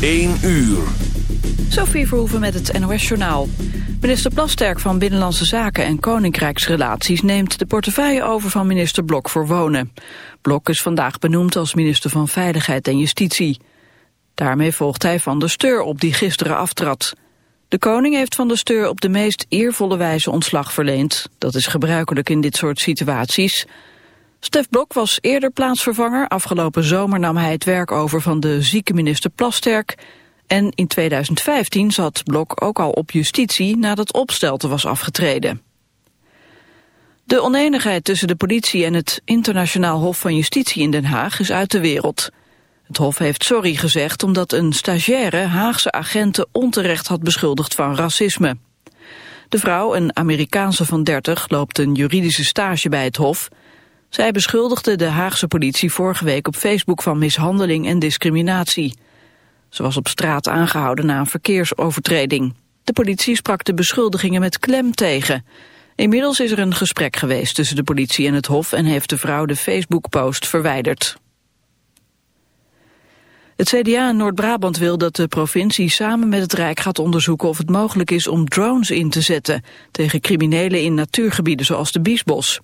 1 uur. Sophie Verhoeven met het NOS-journaal. Minister Plasterk van Binnenlandse Zaken en Koninkrijksrelaties... neemt de portefeuille over van minister Blok voor Wonen. Blok is vandaag benoemd als minister van Veiligheid en Justitie. Daarmee volgt hij Van der Steur op die gisteren aftrad. De koning heeft Van der Steur op de meest eervolle wijze ontslag verleend. Dat is gebruikelijk in dit soort situaties... Stef Blok was eerder plaatsvervanger. Afgelopen zomer nam hij het werk over van de zieke minister Plasterk. En in 2015 zat Blok ook al op justitie nadat Opstelten was afgetreden. De oneenigheid tussen de politie en het Internationaal Hof van Justitie in Den Haag is uit de wereld. Het Hof heeft sorry gezegd omdat een stagiaire Haagse agenten onterecht had beschuldigd van racisme. De vrouw, een Amerikaanse van 30, loopt een juridische stage bij het Hof. Zij beschuldigde de Haagse politie vorige week op Facebook van mishandeling en discriminatie. Ze was op straat aangehouden na een verkeersovertreding. De politie sprak de beschuldigingen met klem tegen. Inmiddels is er een gesprek geweest tussen de politie en het hof... en heeft de vrouw de Facebook-post verwijderd. Het CDA in Noord-Brabant wil dat de provincie samen met het Rijk gaat onderzoeken of het mogelijk is om drones in te zetten tegen criminelen in natuurgebieden zoals de Biesbos.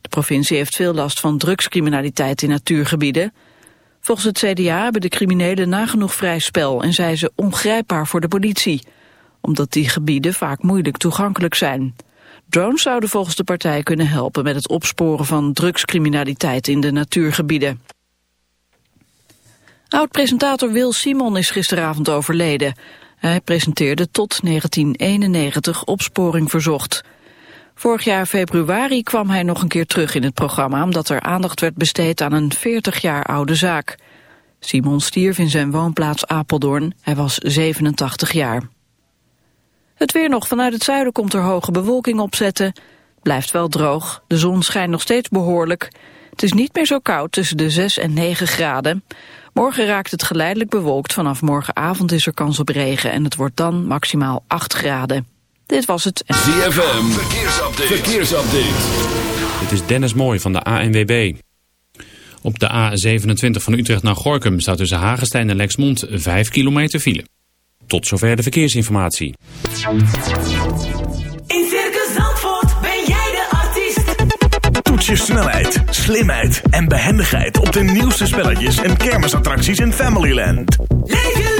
De provincie heeft veel last van drugscriminaliteit in natuurgebieden. Volgens het CDA hebben de criminelen nagenoeg vrij spel en zijn ze ongrijpbaar voor de politie. Omdat die gebieden vaak moeilijk toegankelijk zijn. Drones zouden volgens de partij kunnen helpen met het opsporen van drugscriminaliteit in de natuurgebieden. Oud-presentator Wil Simon is gisteravond overleden. Hij presenteerde tot 1991 Opsporing Verzocht. Vorig jaar februari kwam hij nog een keer terug in het programma... omdat er aandacht werd besteed aan een 40 jaar oude zaak. Simon stierf in zijn woonplaats Apeldoorn. Hij was 87 jaar. Het weer nog. Vanuit het zuiden komt er hoge bewolking opzetten. Blijft wel droog. De zon schijnt nog steeds behoorlijk. Het is niet meer zo koud tussen de 6 en 9 graden. Morgen raakt het geleidelijk bewolkt. Vanaf morgenavond is er kans op regen en het wordt dan maximaal 8 graden. Dit was het. ZFM, verkeersupdate. verkeersupdate. Dit is Dennis Mooi van de ANWB. Op de A27 van Utrecht naar Gorkum staat tussen Hagestein en Lexmond 5 kilometer file. Tot zover de verkeersinformatie. In Circus Zandvoort ben jij de artiest. Toets je snelheid, slimheid en behendigheid op de nieuwste spelletjes en kermisattracties in Familyland. Leef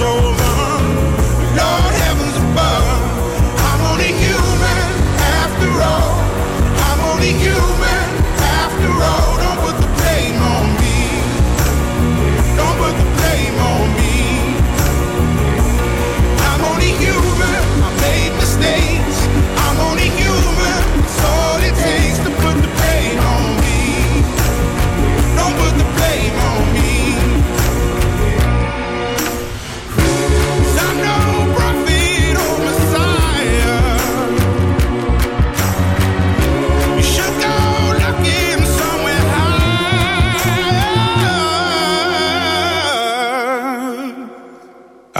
so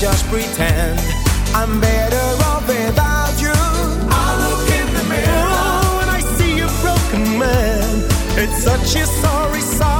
Just pretend I'm better off without you. I look in the mirror. Oh, when I see a broken man, it's such a sorry sight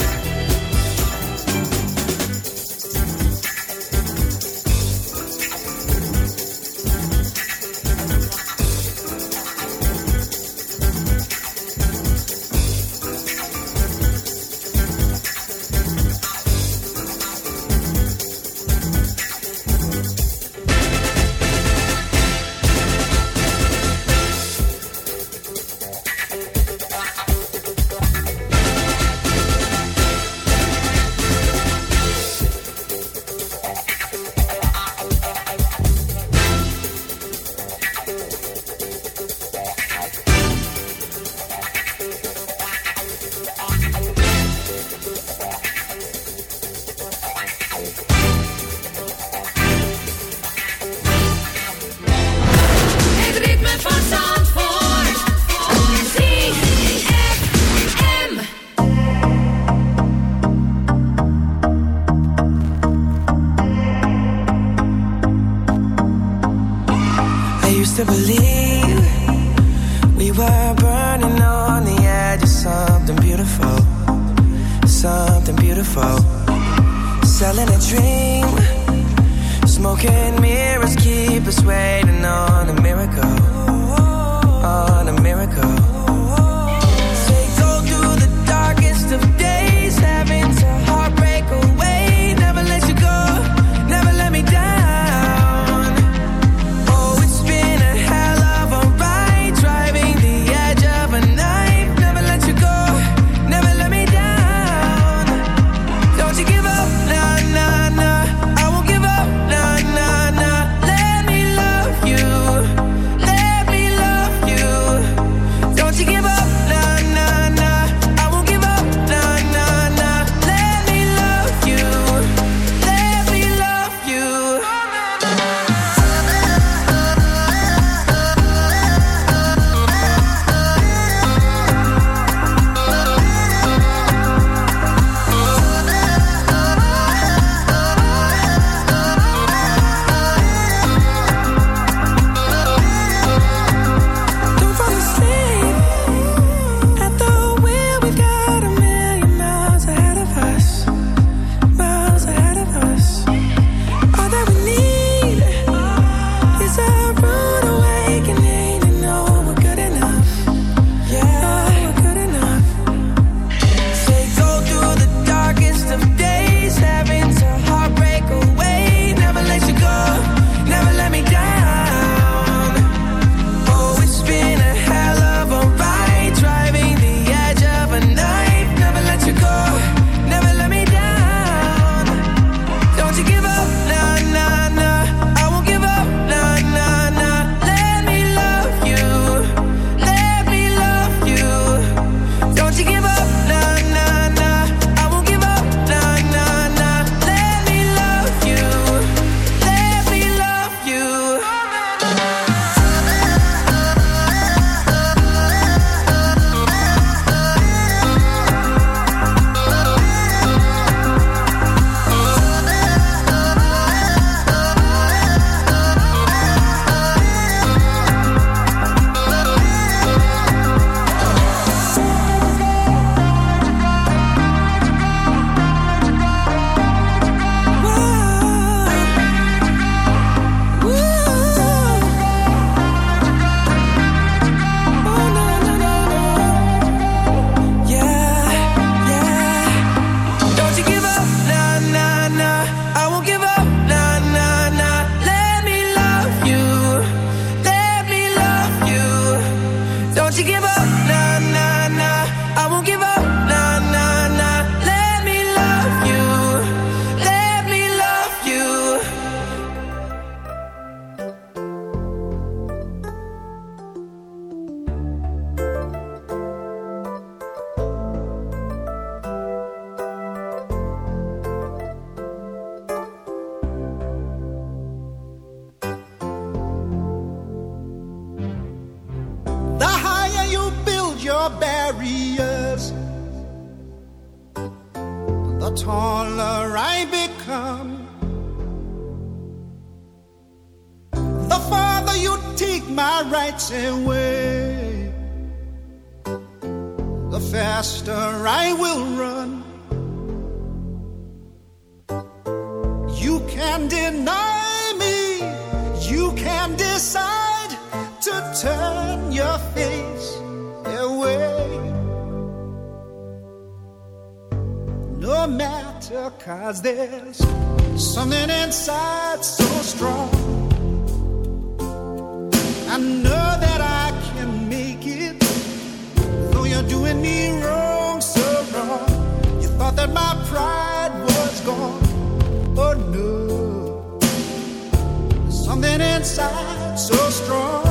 Inside so strong.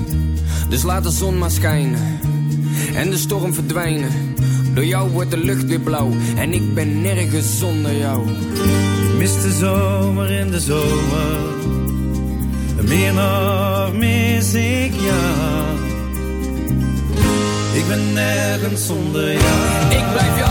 Dus laat de zon maar schijnen en de storm verdwijnen. Door jou wordt de lucht weer blauw en ik ben nergens zonder jou. Ik mis de zomer in de zomer. Meer nog mis ik jou. Ik ben nergens zonder jou. Ik blijf je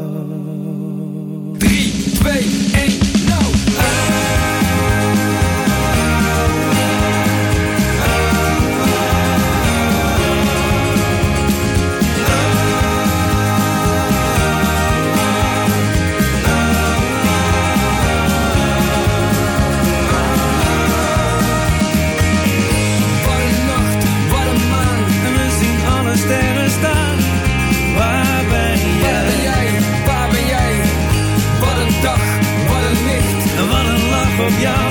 op jou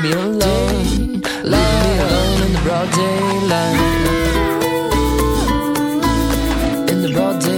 Leave me alone. Leave me alone in the broad daylight. In the broad daylight.